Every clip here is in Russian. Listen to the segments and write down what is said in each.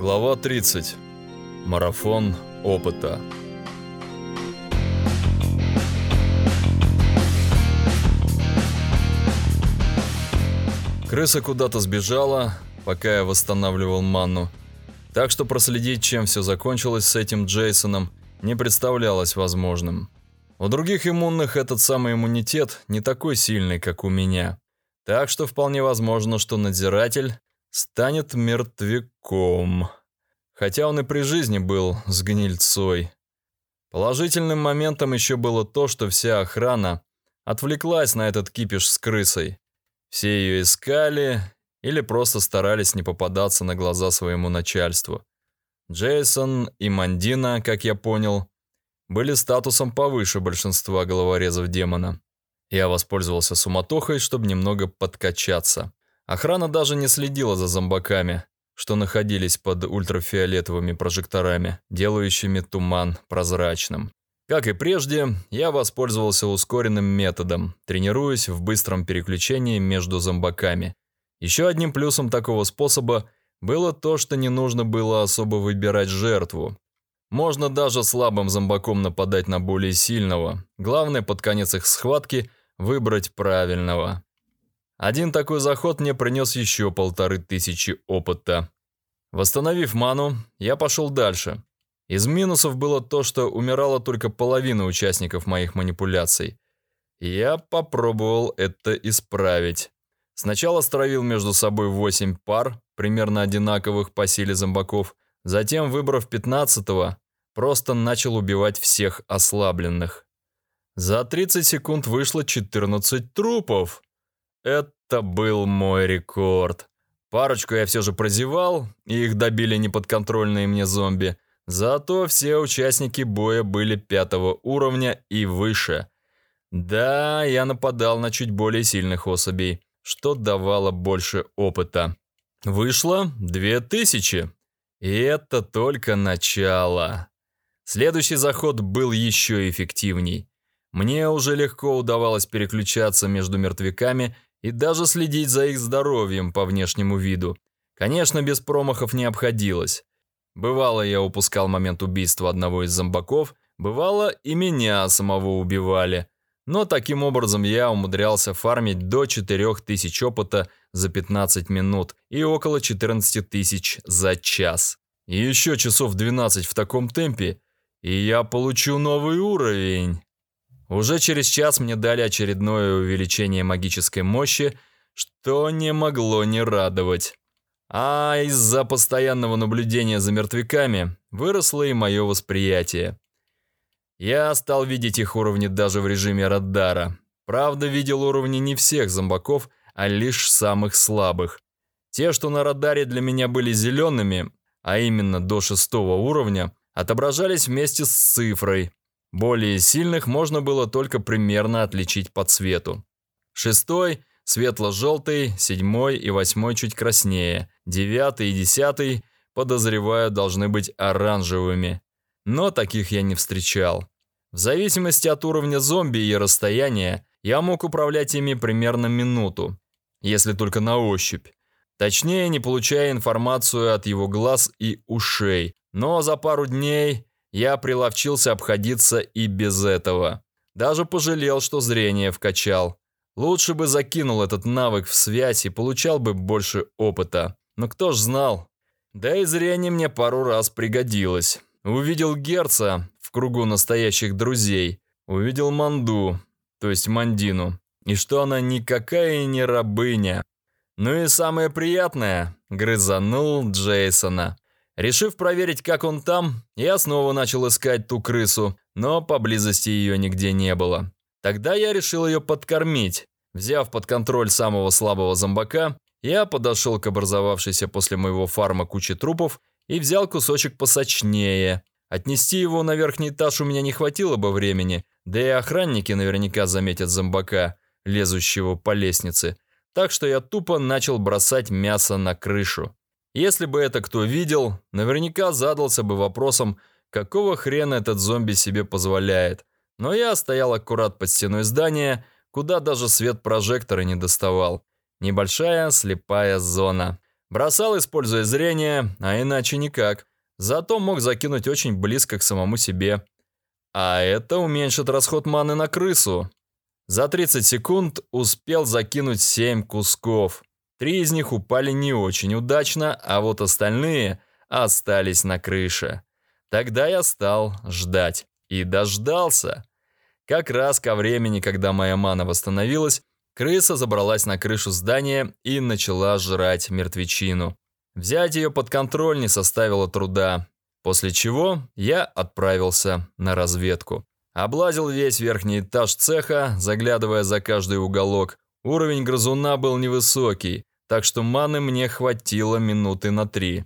Глава 30. Марафон опыта. Крыса куда-то сбежала, пока я восстанавливал манну. Так что проследить, чем все закончилось с этим Джейсоном, не представлялось возможным. У других иммунных этот самый иммунитет не такой сильный, как у меня. Так что вполне возможно, что надзиратель станет мертвяком. Хотя он и при жизни был с гнильцой. Положительным моментом еще было то, что вся охрана отвлеклась на этот кипиш с крысой. Все ее искали или просто старались не попадаться на глаза своему начальству. Джейсон и Мандина, как я понял, были статусом повыше большинства головорезов демона. Я воспользовался суматохой, чтобы немного подкачаться. Охрана даже не следила за зомбаками, что находились под ультрафиолетовыми прожекторами, делающими туман прозрачным. Как и прежде, я воспользовался ускоренным методом, тренируясь в быстром переключении между зомбаками. Еще одним плюсом такого способа было то, что не нужно было особо выбирать жертву. Можно даже слабым зомбаком нападать на более сильного. Главное под конец их схватки выбрать правильного. Один такой заход мне принес еще полторы тысячи опыта. Восстановив ману, я пошел дальше. Из минусов было то, что умирала только половина участников моих манипуляций. Я попробовал это исправить. Сначала стравил между собой 8 пар, примерно одинаковых по силе зомбаков. Затем, выбрав 15-го, просто начал убивать всех ослабленных. За 30 секунд вышло 14 трупов. Это был мой рекорд. Парочку я все же прозевал, и их добили неподконтрольные мне зомби. Зато все участники боя были пятого уровня и выше. Да, я нападал на чуть более сильных особей, что давало больше опыта. Вышло две тысячи. И это только начало. Следующий заход был еще эффективней. Мне уже легко удавалось переключаться между мертвяками и даже следить за их здоровьем по внешнему виду. Конечно, без промахов не обходилось. Бывало, я упускал момент убийства одного из зомбаков, бывало, и меня самого убивали. Но таким образом я умудрялся фармить до 4000 опыта за 15 минут и около 14 тысяч за час. И еще часов 12 в таком темпе, и я получу новый уровень. Уже через час мне дали очередное увеличение магической мощи, что не могло не радовать. А из-за постоянного наблюдения за мертвяками выросло и мое восприятие. Я стал видеть их уровни даже в режиме радара. Правда, видел уровни не всех зомбаков, а лишь самых слабых. Те, что на радаре для меня были зелеными, а именно до шестого уровня, отображались вместе с цифрой, более сильных можно было только примерно отличить по цвету. Шестой – светло-желтый, седьмой и восьмой чуть краснее, девятый и десятый, подозреваю, должны быть оранжевыми. Но таких я не встречал. В зависимости от уровня зомби и расстояния, я мог управлять ими примерно минуту, если только на ощупь. Точнее, не получая информацию от его глаз и ушей. Но за пару дней я приловчился обходиться и без этого. Даже пожалел, что зрение вкачал. Лучше бы закинул этот навык в связь и получал бы больше опыта. Но кто ж знал? Да и зрение мне пару раз пригодилось. Увидел Герца в кругу настоящих друзей. Увидел Манду, то есть Мандину. И что она никакая не рабыня. Ну и самое приятное, грызанул Джейсона. Решив проверить, как он там, я снова начал искать ту крысу, но поблизости ее нигде не было. Тогда я решил ее подкормить. Взяв под контроль самого слабого зомбака, я подошел к образовавшейся после моего фарма куче трупов и взял кусочек посочнее. Отнести его на верхний этаж у меня не хватило бы времени, да и охранники наверняка заметят зомбака, лезущего по лестнице. Так что я тупо начал бросать мясо на крышу. Если бы это кто видел, наверняка задался бы вопросом, какого хрена этот зомби себе позволяет. Но я стоял аккурат под стеной здания, куда даже свет прожектора не доставал. Небольшая слепая зона. Бросал, используя зрение, а иначе никак. Зато мог закинуть очень близко к самому себе. А это уменьшит расход маны на крысу. За 30 секунд успел закинуть 7 кусков. Три из них упали не очень удачно, а вот остальные остались на крыше. Тогда я стал ждать. И дождался. Как раз ко времени, когда моя мана восстановилась, крыса забралась на крышу здания и начала жрать мертвечину. Взять ее под контроль не составило труда. После чего я отправился на разведку. Облазил весь верхний этаж цеха, заглядывая за каждый уголок. Уровень грызуна был невысокий, так что маны мне хватило минуты на три.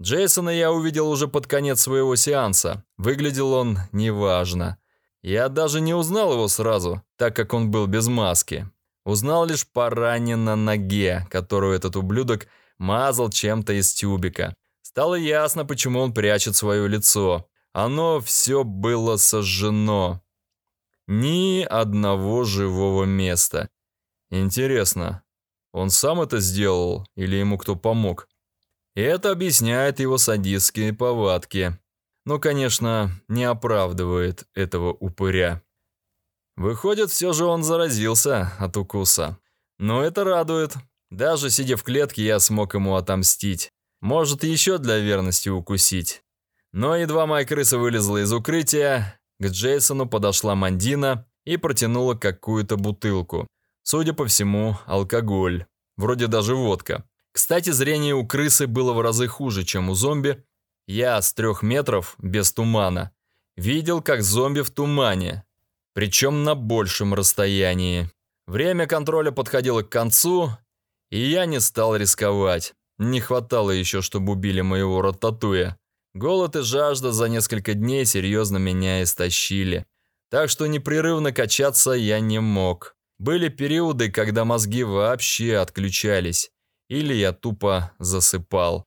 Джейсона я увидел уже под конец своего сеанса. Выглядел он неважно. Я даже не узнал его сразу, так как он был без маски. Узнал лишь по ране на ноге, которую этот ублюдок мазал чем-то из тюбика. Стало ясно, почему он прячет свое лицо. Оно все было сожжено. Ни одного живого места. Интересно, он сам это сделал или ему кто помог? Это объясняет его садистские повадки. Но, конечно, не оправдывает этого упыря. Выходит, все же он заразился от укуса. Но это радует. Даже сидя в клетке, я смог ему отомстить. Может, еще для верности укусить. Но едва моя крыса вылезла из укрытия, к Джейсону подошла Мандина и протянула какую-то бутылку. Судя по всему, алкоголь. Вроде даже водка. Кстати, зрение у крысы было в разы хуже, чем у зомби. Я с трех метров, без тумана, видел, как зомби в тумане. Причем на большем расстоянии. Время контроля подходило к концу, и я не стал рисковать. Не хватало еще, чтобы убили моего рататуя. Голод и жажда за несколько дней серьезно меня истощили. Так что непрерывно качаться я не мог. Были периоды, когда мозги вообще отключались. Или я тупо засыпал.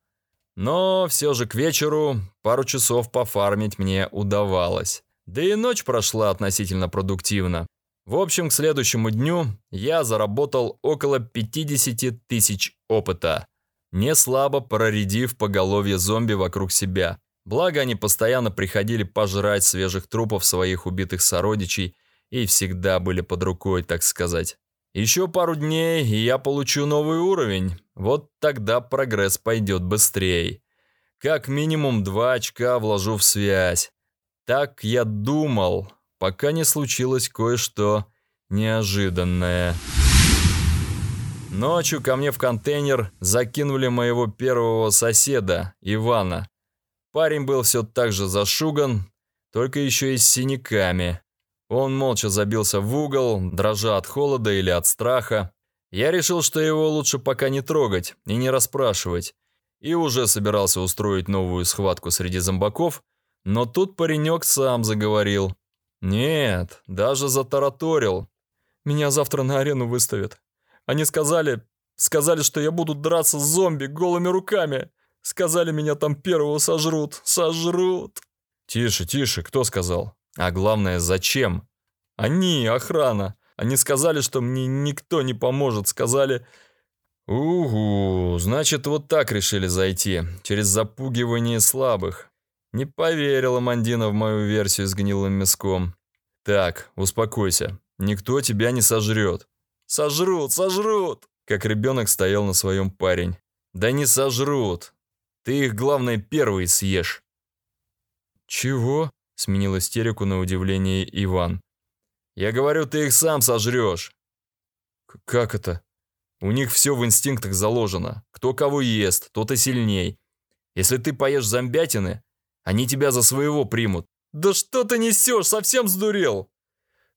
Но все же к вечеру пару часов пофармить мне удавалось. Да и ночь прошла относительно продуктивно. В общем, к следующему дню я заработал около 50 тысяч опыта не слабо проредив поголовье зомби вокруг себя. Благо, они постоянно приходили пожрать свежих трупов своих убитых сородичей и всегда были под рукой, так сказать. Еще пару дней, и я получу новый уровень. Вот тогда прогресс пойдет быстрее. Как минимум два очка вложу в связь. Так я думал, пока не случилось кое-что неожиданное. Ночью ко мне в контейнер закинули моего первого соседа, Ивана. Парень был все так же зашуган, только еще и с синяками. Он молча забился в угол, дрожа от холода или от страха. Я решил, что его лучше пока не трогать и не расспрашивать. И уже собирался устроить новую схватку среди зомбаков, но тут паренек сам заговорил. Нет, даже затараторил. «Меня завтра на арену выставят. Они сказали, сказали, что я буду драться с зомби голыми руками. Сказали, меня там первого сожрут, сожрут. Тише, тише, кто сказал? А главное, зачем? Они, охрана. Они сказали, что мне никто не поможет. Сказали... Угу, значит, вот так решили зайти. Через запугивание слабых. Не поверила Мандина в мою версию с гнилым мяском. Так, успокойся. Никто тебя не сожрет. Сожрут, сожрут!» Как ребенок стоял на своем парень. «Да не сожрут. Ты их, главное, первый съешь». «Чего?» – сменил истерику на удивление Иван. «Я говорю, ты их сам сожрешь». «Как это?» «У них все в инстинктах заложено. Кто кого ест, тот и сильней. Если ты поешь зомбятины, они тебя за своего примут». «Да что ты несешь? Совсем сдурел?»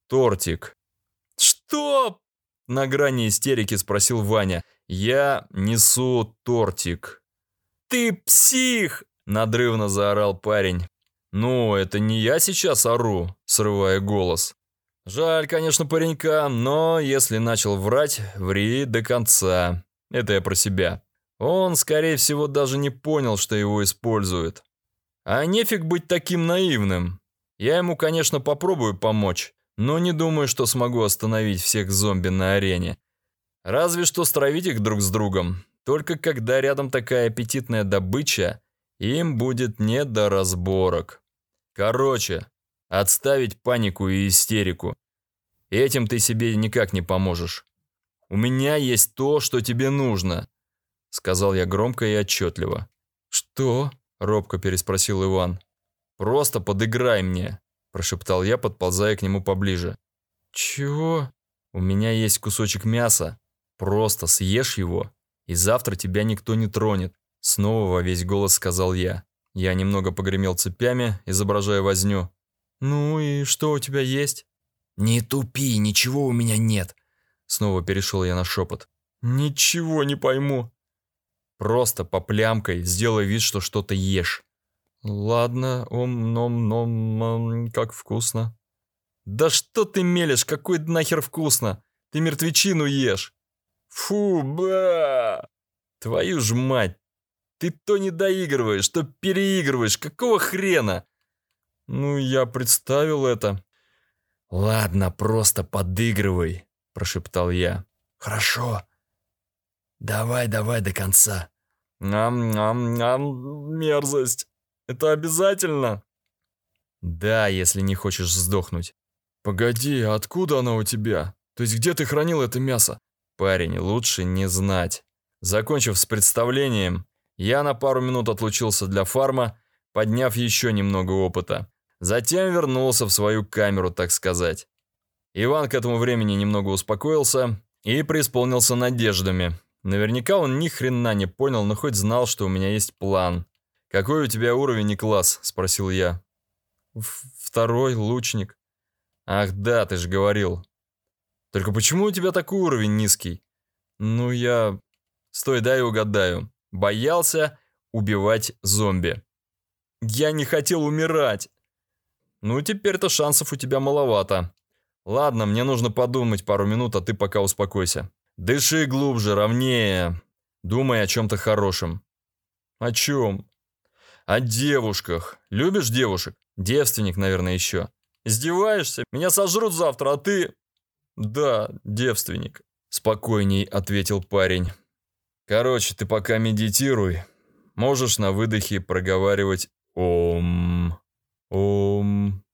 «Тортик». «Что? На грани истерики спросил Ваня. «Я несу тортик». «Ты псих!» – надрывно заорал парень. «Ну, это не я сейчас ору», – срывая голос. «Жаль, конечно, паренька, но если начал врать, ври до конца. Это я про себя. Он, скорее всего, даже не понял, что его используют. А нефиг быть таким наивным. Я ему, конечно, попробую помочь, но не думаю, что смогу остановить всех зомби на арене. Разве что стравить их друг с другом. Только когда рядом такая аппетитная добыча, им будет не до разборок. Короче, отставить панику и истерику. Этим ты себе никак не поможешь. У меня есть то, что тебе нужно, сказал я громко и отчетливо. Что? робко переспросил Иван. Просто подыграй мне, прошептал я, подползая к нему поближе. Чего? У меня есть кусочек мяса. Просто съешь его, и завтра тебя никто не тронет. Снова во весь голос сказал я. Я немного погремел цепями, изображая возню. «Ну и что у тебя есть?» «Не тупи, ничего у меня нет!» Снова перешел я на шепот. «Ничего не пойму!» «Просто по плямкой сделай вид, что что-то ешь!» «Ладно, ом-ном-ном, как вкусно!» «Да что ты мелешь, какой нахер вкусно! Ты мертвечину ешь!» «Фу, ба! Твою ж мать! Ты то не доигрываешь, то переигрываешь, какого хрена?» «Ну, я представил это». «Ладно, просто подыгрывай», – прошептал я. «Хорошо. Давай, давай до конца». «Ам-ам-ам, мерзость. Это обязательно?» «Да, если не хочешь сдохнуть». «Погоди, откуда оно у тебя? То есть где ты хранил это мясо?» «Парень, лучше не знать». Закончив с представлением, я на пару минут отлучился для фарма, подняв еще немного опыта. Затем вернулся в свою камеру, так сказать. Иван к этому времени немного успокоился и преисполнился надеждами. Наверняка он ни хрена не понял, но хоть знал, что у меня есть план. «Какой у тебя уровень и класс?» – спросил я. «Второй, лучник». «Ах да, ты же говорил». «Только почему у тебя такой уровень низкий?» «Ну, я...» «Стой, дай угадаю. Боялся убивать зомби». «Я не хотел умирать». «Ну, теперь-то шансов у тебя маловато. Ладно, мне нужно подумать пару минут, а ты пока успокойся. Дыши глубже, ровнее. Думай о чем-то хорошем». «О чем?» «О девушках. Любишь девушек? Девственник, наверное, еще». «Издеваешься? Меня сожрут завтра, а ты...» «Да, девственник», — спокойней ответил парень. «Короче, ты пока медитируй. Можешь на выдохе проговаривать «Ом». «Ом».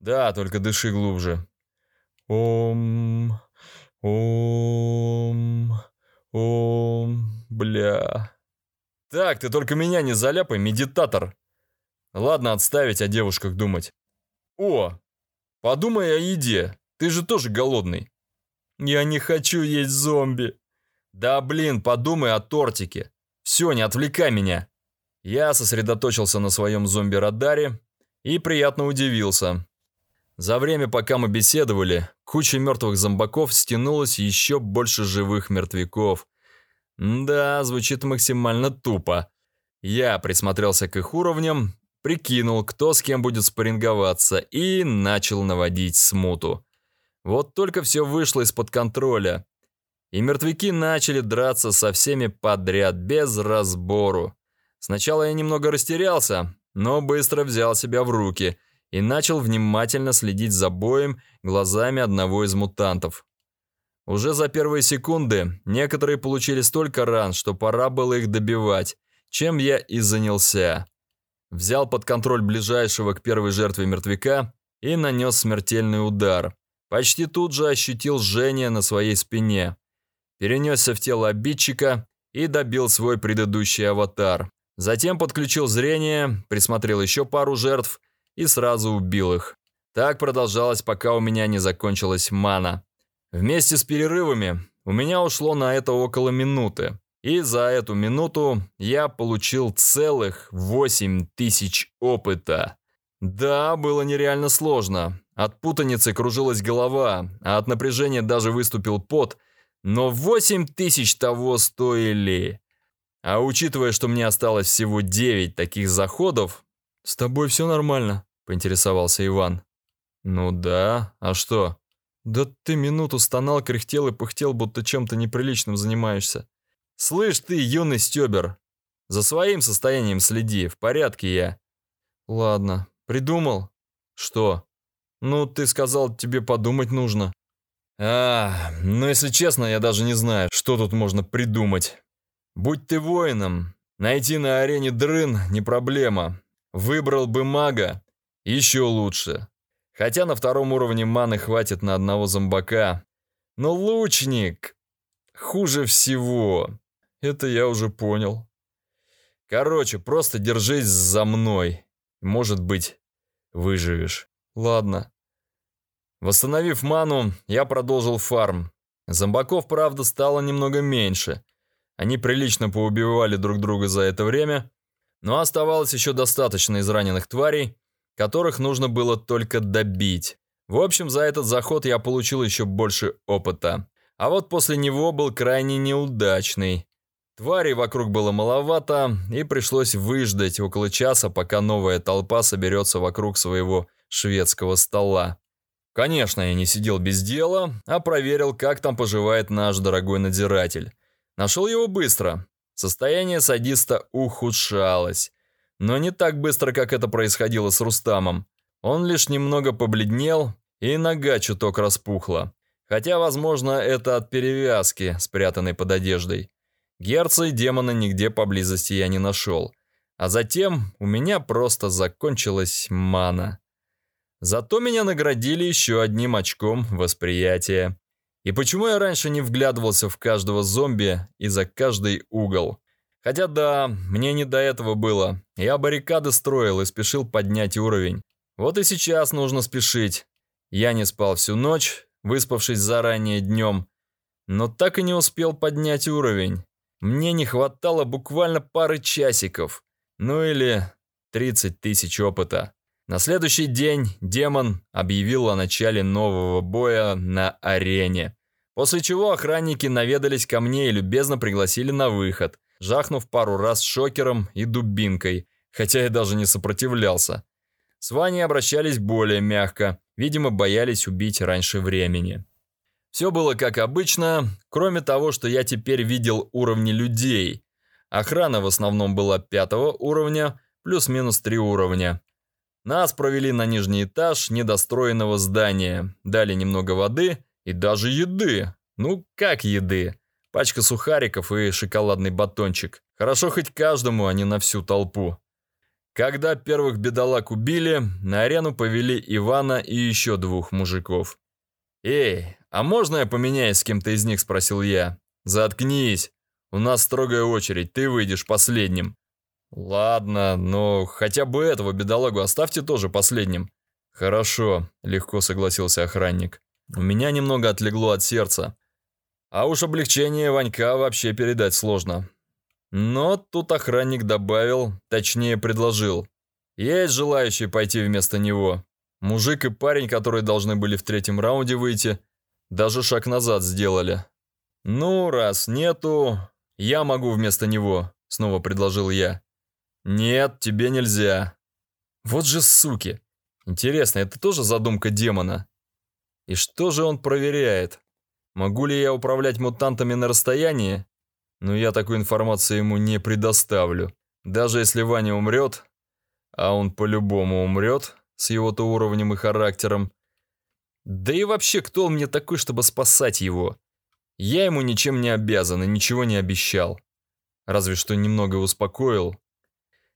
Да, только дыши глубже. «Ом». «Ом». «Ом». Бля. Так, ты только меня не заляпай, медитатор. Ладно, отставить о девушках думать. О, подумай о еде. Ты же тоже голодный. Я не хочу есть зомби. Да блин, подумай о тортике. Все, не отвлекай меня. Я сосредоточился на своем зомби-радаре и приятно удивился. За время, пока мы беседовали, куча мертвых зомбаков стянулась еще больше живых мертвяков. Да, звучит максимально тупо. Я присмотрелся к их уровням, прикинул, кто с кем будет спарринговаться, и начал наводить смуту. Вот только все вышло из-под контроля. И мертвяки начали драться со всеми подряд, без разбору. Сначала я немного растерялся, но быстро взял себя в руки и начал внимательно следить за боем глазами одного из мутантов. Уже за первые секунды некоторые получили столько ран, что пора было их добивать, чем я и занялся. Взял под контроль ближайшего к первой жертве мертвяка и нанес смертельный удар. Почти тут же ощутил жжение на своей спине. Перенесся в тело обидчика и добил свой предыдущий аватар. Затем подключил зрение, присмотрел еще пару жертв и сразу убил их. Так продолжалось, пока у меня не закончилась мана. Вместе с перерывами у меня ушло на это около минуты. И за эту минуту я получил целых 8 тысяч опыта. Да, было нереально сложно. От путаницы кружилась голова, а от напряжения даже выступил пот. Но 8 тысяч того стоили. А учитывая, что мне осталось всего 9 таких заходов... «С тобой все нормально?» – поинтересовался Иван. «Ну да, а что?» «Да ты минуту стонал, кряхтел и пыхтел, будто чем-то неприличным занимаешься». «Слышь ты, юный стёбер, за своим состоянием следи, в порядке я». «Ладно, придумал?» «Что?» «Ну, ты сказал, тебе подумать нужно». «А, ну если честно, я даже не знаю, что тут можно придумать. Будь ты воином, найти на арене дрын не проблема. Выбрал бы мага, еще лучше. Хотя на втором уровне маны хватит на одного зомбака. Но лучник хуже всего. Это я уже понял. Короче, просто держись за мной. Может быть, выживешь. Ладно. Восстановив ману, я продолжил фарм. Зомбаков, правда, стало немного меньше. Они прилично поубивали друг друга за это время, но оставалось еще достаточно израненных тварей, которых нужно было только добить. В общем, за этот заход я получил еще больше опыта. А вот после него был крайне неудачный. Тварей вокруг было маловато, и пришлось выждать около часа, пока новая толпа соберется вокруг своего шведского стола. Конечно, я не сидел без дела, а проверил, как там поживает наш дорогой надзиратель. Нашел его быстро. Состояние садиста ухудшалось. Но не так быстро, как это происходило с Рустамом. Он лишь немного побледнел, и нога чуток распухла. Хотя, возможно, это от перевязки, спрятанной под одеждой. Герца и демона нигде поблизости я не нашел. А затем у меня просто закончилась мана. Зато меня наградили еще одним очком восприятия. И почему я раньше не вглядывался в каждого зомби и за каждый угол? Хотя да, мне не до этого было. Я баррикады строил и спешил поднять уровень. Вот и сейчас нужно спешить. Я не спал всю ночь, выспавшись заранее днем, но так и не успел поднять уровень. Мне не хватало буквально пары часиков. Ну или 30 тысяч опыта. На следующий день демон объявил о начале нового боя на арене. После чего охранники наведались ко мне и любезно пригласили на выход, жахнув пару раз шокером и дубинкой, хотя я даже не сопротивлялся. С Ваней обращались более мягко, видимо, боялись убить раньше времени. Все было как обычно, кроме того, что я теперь видел уровни людей. Охрана в основном была пятого уровня, плюс-минус три уровня. Нас провели на нижний этаж недостроенного здания, дали немного воды и даже еды. Ну, как еды? Пачка сухариков и шоколадный батончик. Хорошо хоть каждому, а не на всю толпу. Когда первых бедолаг убили, на арену повели Ивана и еще двух мужиков. «Эй, а можно я поменяюсь с кем-то из них?» – спросил я. «Заткнись. У нас строгая очередь, ты выйдешь последним». «Ладно, но хотя бы этого бедолагу оставьте тоже последним». «Хорошо», — легко согласился охранник. «У меня немного отлегло от сердца. А уж облегчение Ванька вообще передать сложно». Но тут охранник добавил, точнее предложил. «Есть желающие пойти вместо него. Мужик и парень, которые должны были в третьем раунде выйти, даже шаг назад сделали». «Ну, раз нету, я могу вместо него», — снова предложил я. «Нет, тебе нельзя». Вот же суки. Интересно, это тоже задумка демона? И что же он проверяет? Могу ли я управлять мутантами на расстоянии? Но я такую информацию ему не предоставлю. Даже если Ваня умрет, а он по-любому умрет с его-то уровнем и характером. Да и вообще, кто он мне такой, чтобы спасать его? Я ему ничем не обязан и ничего не обещал. Разве что немного успокоил,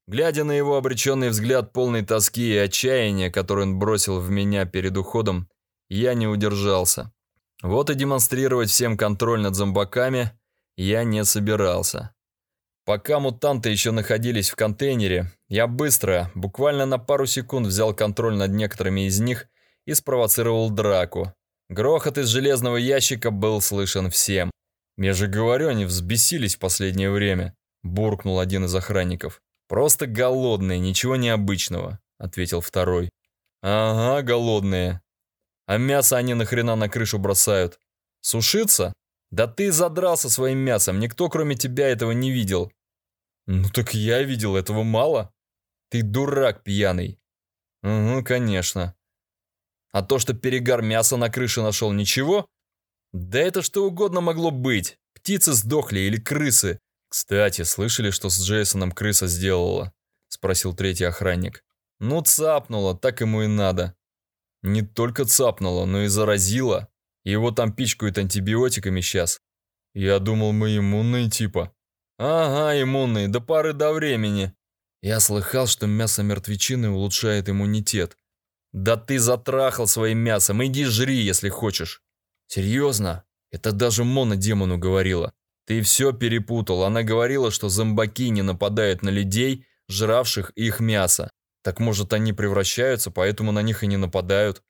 Глядя на его обреченный взгляд полной тоски и отчаяния, который он бросил в меня перед уходом, я не удержался. Вот и демонстрировать всем контроль над зомбаками я не собирался. Пока мутанты еще находились в контейнере, я быстро, буквально на пару секунд взял контроль над некоторыми из них и спровоцировал драку. Грохот из железного ящика был слышен всем. «Я же говорю, они взбесились в последнее время», – буркнул один из охранников. «Просто голодные, ничего необычного», — ответил второй. «Ага, голодные. А мясо они нахрена на крышу бросают? Сушиться? Да ты задрался своим мясом, никто кроме тебя этого не видел». «Ну так я видел, этого мало. Ты дурак пьяный». «Угу, конечно». «А то, что перегар мяса на крыше нашел, ничего?» «Да это что угодно могло быть. Птицы сдохли или крысы. «Кстати, слышали, что с Джейсоном крыса сделала?» – спросил третий охранник. «Ну, цапнула, так ему и надо». «Не только цапнула, но и заразила. Его там пичкают антибиотиками сейчас. Я думал, мы иммунные типа». Ага, иммунный, до поры до времени. Я слыхал, что мясо мертвечины улучшает иммунитет. Да ты затрахал своим мясом, иди жри, если хочешь. Серьезно? Это даже Мона демону говорила. Ты все перепутал. Она говорила, что зомбаки не нападают на людей, жравших их мясо. Так может они превращаются, поэтому на них и не нападают.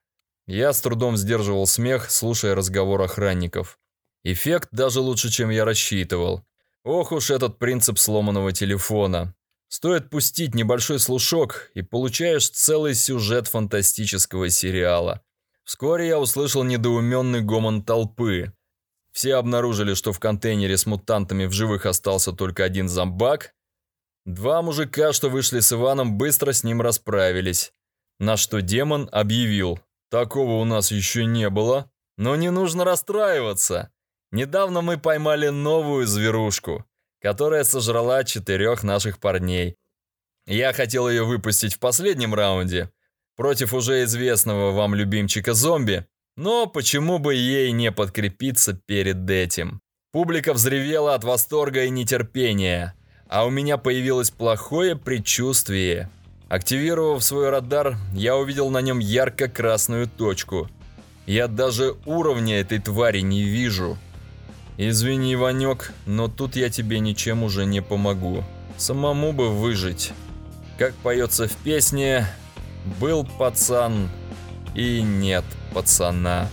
Я с трудом сдерживал смех, слушая разговор охранников. Эффект даже лучше, чем я рассчитывал. Ох уж этот принцип сломанного телефона. Стоит пустить небольшой слушок, и получаешь целый сюжет фантастического сериала. Вскоре я услышал недоуменный гомон толпы. Все обнаружили, что в контейнере с мутантами в живых остался только один зомбак. Два мужика, что вышли с Иваном, быстро с ним расправились. На что демон объявил. Такого у нас еще не было. Но не нужно расстраиваться. Недавно мы поймали новую зверушку, которая сожрала четырех наших парней. Я хотел ее выпустить в последнем раунде, против уже известного вам любимчика зомби, но почему бы ей не подкрепиться перед этим? Публика взревела от восторга и нетерпения, а у меня появилось плохое предчувствие. Активировав свой радар, я увидел на нем ярко-красную точку. Я даже уровня этой твари не вижу. Извини, Иванек, но тут я тебе ничем уже не помогу. Самому бы выжить. Как поется в песне, был пацан и нет пацана.